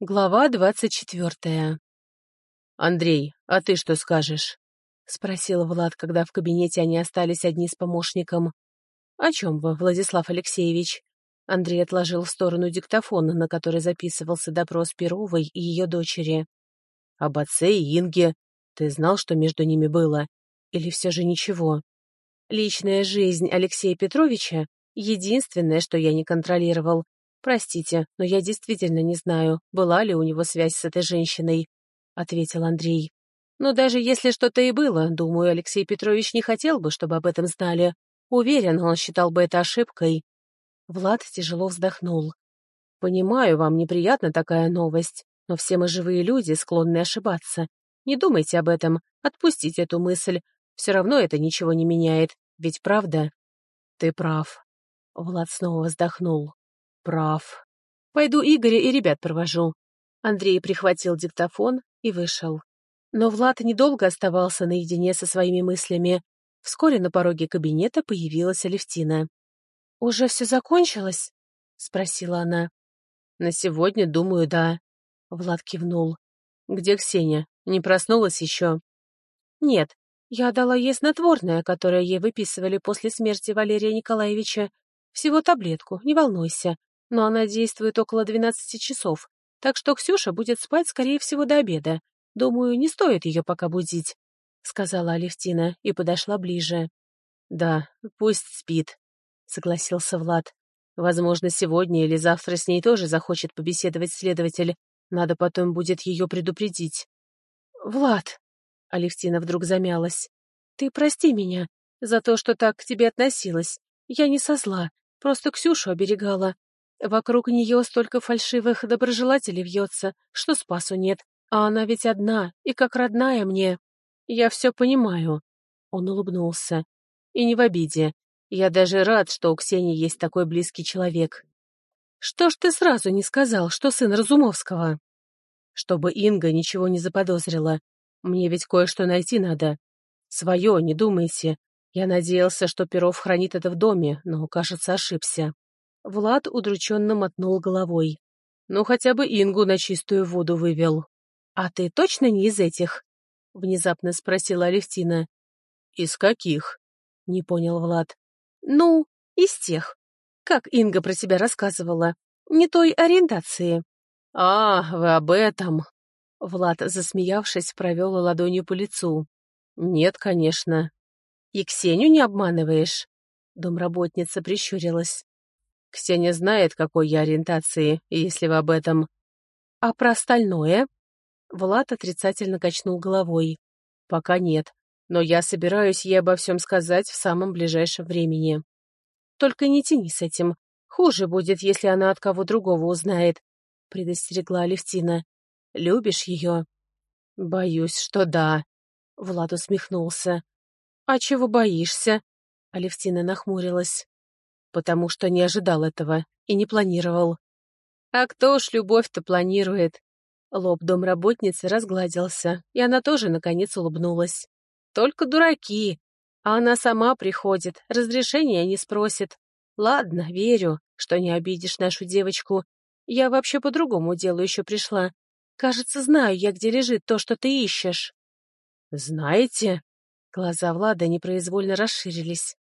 Глава двадцать четвертая. «Андрей, а ты что скажешь?» — спросил Влад, когда в кабинете они остались одни с помощником. «О чем вы, Владислав Алексеевич?» Андрей отложил в сторону диктофон, на который записывался допрос Перовой и ее дочери. «Об отце и Инге. Ты знал, что между ними было? Или все же ничего?» «Личная жизнь Алексея Петровича — единственное, что я не контролировал. «Простите, но я действительно не знаю, была ли у него связь с этой женщиной», — ответил Андрей. «Но даже если что-то и было, думаю, Алексей Петрович не хотел бы, чтобы об этом знали. Уверен, он считал бы это ошибкой». Влад тяжело вздохнул. «Понимаю, вам неприятна такая новость, но все мы живые люди, склонны ошибаться. Не думайте об этом, отпустите эту мысль. Все равно это ничего не меняет, ведь правда?» «Ты прав». Влад снова вздохнул. Прав. Пойду Игоря и ребят провожу. Андрей прихватил диктофон и вышел. Но Влад недолго оставался наедине со своими мыслями. Вскоре на пороге кабинета появилась Алевтина. «Уже все закончилось?» — спросила она. «На сегодня, думаю, да». Влад кивнул. «Где Ксения? Не проснулась еще?» «Нет, я дала ей снотворное, которое ей выписывали после смерти Валерия Николаевича. Всего таблетку, не волнуйся но она действует около 12 часов, так что Ксюша будет спать, скорее всего, до обеда. Думаю, не стоит ее пока будить», — сказала Алевтина и подошла ближе. «Да, пусть спит», — согласился Влад. «Возможно, сегодня или завтра с ней тоже захочет побеседовать следователь. Надо потом будет ее предупредить». «Влад», — Алевтина вдруг замялась, — «ты прости меня за то, что так к тебе относилась. Я не со зла, просто Ксюшу оберегала. Вокруг нее столько фальшивых доброжелателей вьется, что спасу нет. А она ведь одна и как родная мне. Я все понимаю. Он улыбнулся. И не в обиде. Я даже рад, что у Ксении есть такой близкий человек. Что ж ты сразу не сказал, что сын Разумовского? Чтобы Инга ничего не заподозрила. Мне ведь кое-что найти надо. Свое, не думайте. Я надеялся, что Перов хранит это в доме, но, кажется, ошибся. Влад удрученно мотнул головой. «Ну, хотя бы Ингу на чистую воду вывел». «А ты точно не из этих?» — внезапно спросила Алевтина. «Из каких?» — не понял Влад. «Ну, из тех. Как Инга про тебя рассказывала. Не той ориентации». «А, вы об этом!» Влад, засмеявшись, провел ладонью по лицу. «Нет, конечно». «И Ксению не обманываешь?» Домработница прищурилась. Ксения знает, какой я ориентации, если вы об этом. А про остальное? Влад отрицательно качнул головой. Пока нет, но я собираюсь ей обо всем сказать в самом ближайшем времени. Только не тяни с этим. Хуже будет, если она от кого другого узнает, предостерегла Алевтина. Любишь ее? Боюсь, что да. Влад усмехнулся. А чего боишься? Алевтина нахмурилась потому что не ожидал этого и не планировал. А кто ж любовь-то планирует? Лоб домработницы разгладился, и она тоже, наконец, улыбнулась. Только дураки. А она сама приходит, разрешения не спросит. Ладно, верю, что не обидишь нашу девочку. Я вообще по другому делу еще пришла. Кажется, знаю я, где лежит то, что ты ищешь. Знаете? Глаза Влада непроизвольно расширились.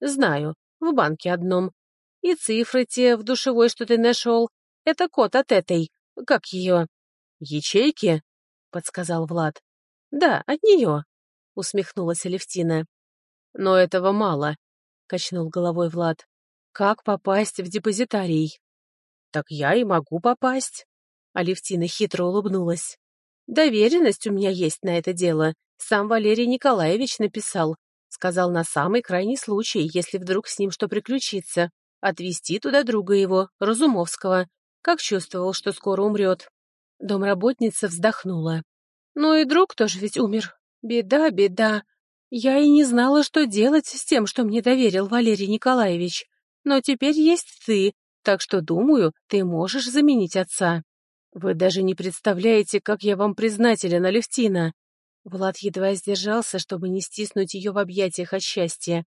Знаю, в банке одном. И цифры те в душевой, что ты нашел. Это код от этой, как ее? Ячейки? Подсказал Влад. Да, от нее, усмехнулась Алевтина. Но этого мало, качнул головой Влад. Как попасть в депозитарий? Так я и могу попасть. Алевтина хитро улыбнулась. Доверенность у меня есть на это дело. Сам Валерий Николаевич написал. Сказал на самый крайний случай, если вдруг с ним что приключится. Отвезти туда друга его, Разумовского, как чувствовал, что скоро умрет. Домработница вздохнула. Ну и друг тоже ведь умер. Беда, беда. Я и не знала, что делать с тем, что мне доверил Валерий Николаевич. Но теперь есть ты, так что, думаю, ты можешь заменить отца. Вы даже не представляете, как я вам признателен, Алевтина. Влад едва сдержался, чтобы не стиснуть ее в объятиях от счастья.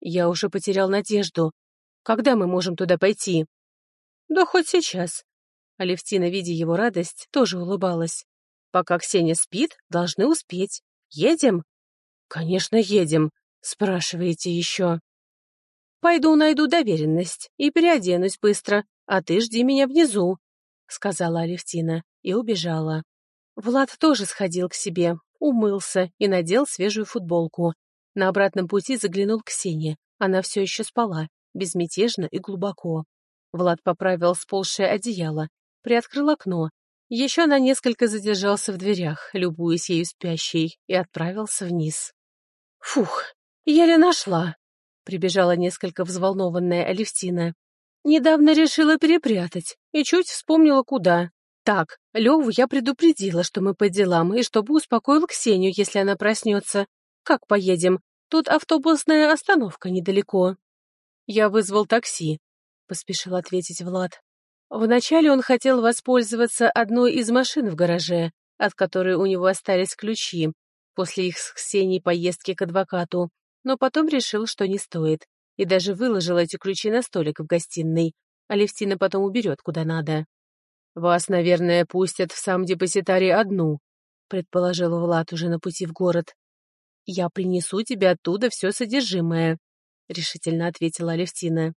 «Я уже потерял надежду. Когда мы можем туда пойти?» «Да хоть сейчас. Алевтина, видя его радость, тоже улыбалась. «Пока Ксения спит, должны успеть. Едем?» «Конечно, едем. Спрашиваете еще». «Пойду найду доверенность и переоденусь быстро, а ты жди меня внизу», — сказала Алевтина и убежала. Влад тоже сходил к себе, умылся и надел свежую футболку. На обратном пути заглянул к Ксении. Она все еще спала, безмятежно и глубоко. Влад поправил сползшее одеяло, приоткрыл окно. Еще на несколько задержался в дверях, любуясь ею спящей, и отправился вниз. «Фух, еле нашла!» — прибежала несколько взволнованная Алевтина. «Недавно решила перепрятать и чуть вспомнила, куда. Так, Леву я предупредила, что мы по делам, и чтобы успокоил Ксению, если она проснется. Как поедем? Тут автобусная остановка недалеко». «Я вызвал такси», — поспешил ответить Влад. Вначале он хотел воспользоваться одной из машин в гараже, от которой у него остались ключи, после их с Ксенией поездки к адвокату, но потом решил, что не стоит, и даже выложил эти ключи на столик в гостиной. Алевтина потом уберет куда надо. «Вас, наверное, пустят в сам депозитарий одну», — предположил Влад уже на пути в город. «Я принесу тебе оттуда все содержимое», — решительно ответила Алевтина.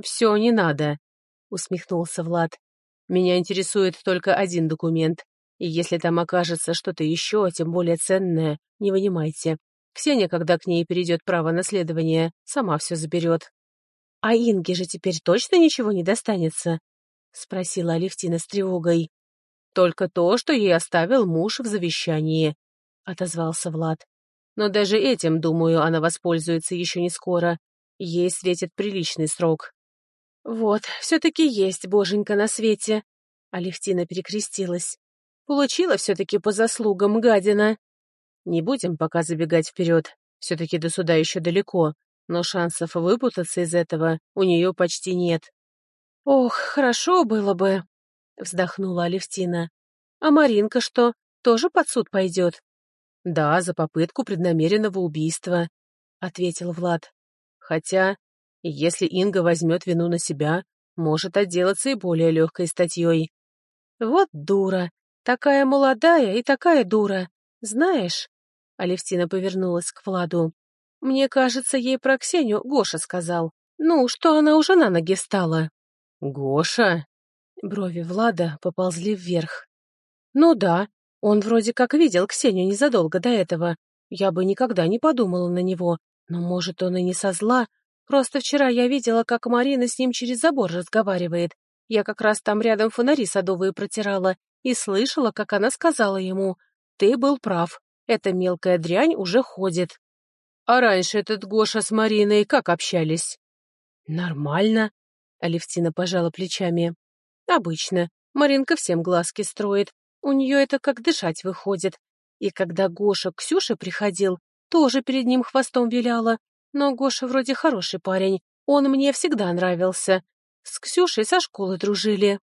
«Все не надо», — усмехнулся Влад. «Меня интересует только один документ, и если там окажется что-то еще, тем более ценное, не вынимайте. Ксения, когда к ней перейдет право наследования, сама все заберет». «А Инге же теперь точно ничего не достанется?» — спросила Алевтина с тревогой. «Только то, что ей оставил муж в завещании», — отозвался Влад. «Но даже этим, думаю, она воспользуется еще не скоро. Ей светит приличный срок». «Вот, все-таки есть боженька на свете», — Алевтина перекрестилась. «Получила все-таки по заслугам, гадина». «Не будем пока забегать вперед. Все-таки до суда еще далеко, но шансов выпутаться из этого у нее почти нет». «Ох, хорошо было бы», — вздохнула Алевтина. «А Маринка что, тоже под суд пойдет?» «Да, за попытку преднамеренного убийства», — ответил Влад. «Хотя, если Инга возьмет вину на себя, может отделаться и более легкой статьей». «Вот дура! Такая молодая и такая дура! Знаешь...» Алевтина повернулась к Владу. «Мне кажется, ей про Ксению Гоша сказал. Ну, что она уже на ноги встала». «Гоша?» Брови Влада поползли вверх. «Ну да, он вроде как видел Ксению незадолго до этого. Я бы никогда не подумала на него. Но, может, он и не со зла. Просто вчера я видела, как Марина с ним через забор разговаривает. Я как раз там рядом фонари садовые протирала и слышала, как она сказала ему, «Ты был прав, эта мелкая дрянь уже ходит». «А раньше этот Гоша с Мариной как общались?» «Нормально», Алевтина пожала плечами. «Обычно. Маринка всем глазки строит. У нее это как дышать выходит. И когда Гоша к Ксюше приходил, тоже перед ним хвостом виляла. Но Гоша вроде хороший парень. Он мне всегда нравился. С Ксюшей со школы дружили.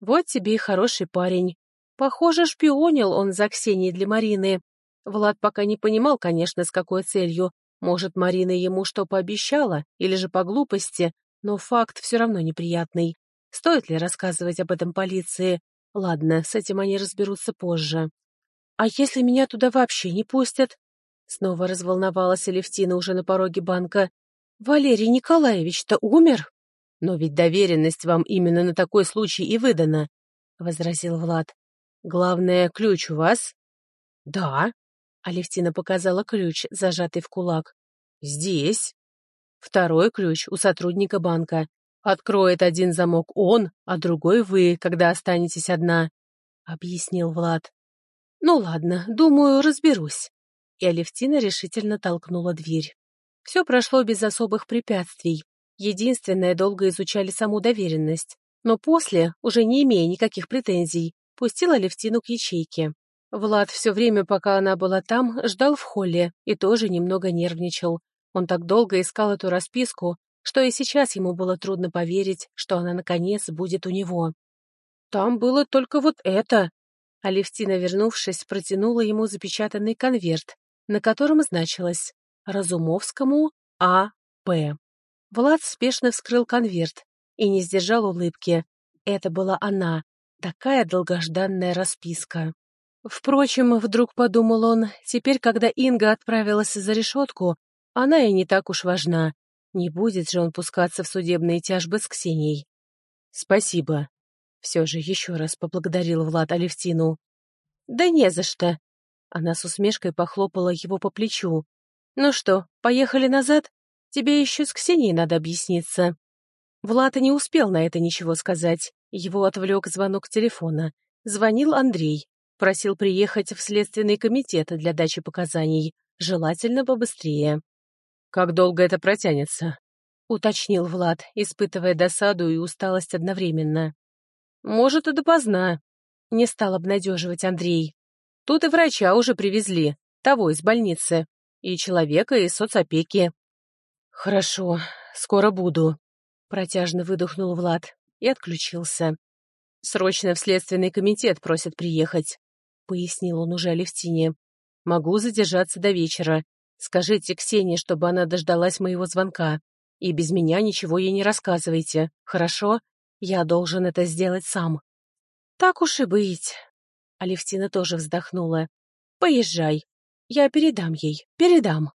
Вот тебе и хороший парень. Похоже, шпионил он за Ксенией для Марины. Влад пока не понимал, конечно, с какой целью. Может, Марина ему что пообещала, или же по глупости, но факт все равно неприятный. Стоит ли рассказывать об этом полиции? Ладно, с этим они разберутся позже. «А если меня туда вообще не пустят?» Снова разволновалась Алевтина уже на пороге банка. «Валерий Николаевич-то умер?» «Но ведь доверенность вам именно на такой случай и выдана», — возразил Влад. «Главное, ключ у вас?» «Да», — Алевтина показала ключ, зажатый в кулак. «Здесь». Второй ключ у сотрудника банка. Откроет один замок он, а другой вы, когда останетесь одна», — объяснил Влад. «Ну ладно, думаю, разберусь». И Алевтина решительно толкнула дверь. Все прошло без особых препятствий. Единственное, долго изучали саму доверенность. Но после, уже не имея никаких претензий, пустила Алевтину к ячейке. Влад все время, пока она была там, ждал в холле и тоже немного нервничал. Он так долго искал эту расписку, что и сейчас ему было трудно поверить, что она, наконец, будет у него. «Там было только вот это!» Алевтина, вернувшись, протянула ему запечатанный конверт, на котором значилось «Разумовскому А.П.». Влад спешно вскрыл конверт и не сдержал улыбки. Это была она, такая долгожданная расписка. Впрочем, вдруг подумал он, теперь, когда Инга отправилась за решетку, она и не так уж важна. Не будет же он пускаться в судебные тяжбы с Ксенией. «Спасибо», — все же еще раз поблагодарил Влад Алевтину. «Да не за что». Она с усмешкой похлопала его по плечу. «Ну что, поехали назад? Тебе еще с Ксенией надо объясниться». Влад не успел на это ничего сказать. Его отвлек звонок телефона. Звонил Андрей. Просил приехать в Следственный комитет для дачи показаний. Желательно побыстрее. «Как долго это протянется?» — уточнил Влад, испытывая досаду и усталость одновременно. «Может, и допоздна», — не стал обнадеживать Андрей. «Тут и врача уже привезли, того из больницы, и человека из соцопеки». «Хорошо, скоро буду», — протяжно выдохнул Влад и отключился. «Срочно в следственный комитет просят приехать», — пояснил он уже Алевтине. «Могу задержаться до вечера. Скажите Ксении, чтобы она дождалась моего звонка. И без меня ничего ей не рассказывайте, хорошо? Я должен это сделать сам». «Так уж и быть». Алевтина тоже вздохнула. «Поезжай. Я передам ей, передам».